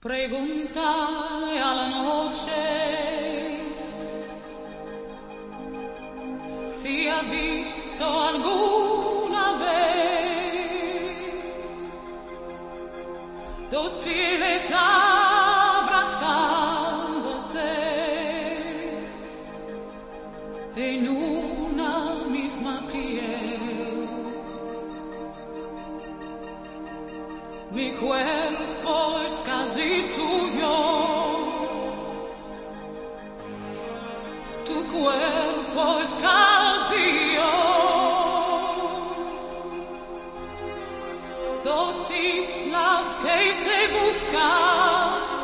Preguntare alla noce si ha visto alguna vez dos pieles abrazándose en una misma piel. tu cuerpo es vacío, dos islas que se buscan.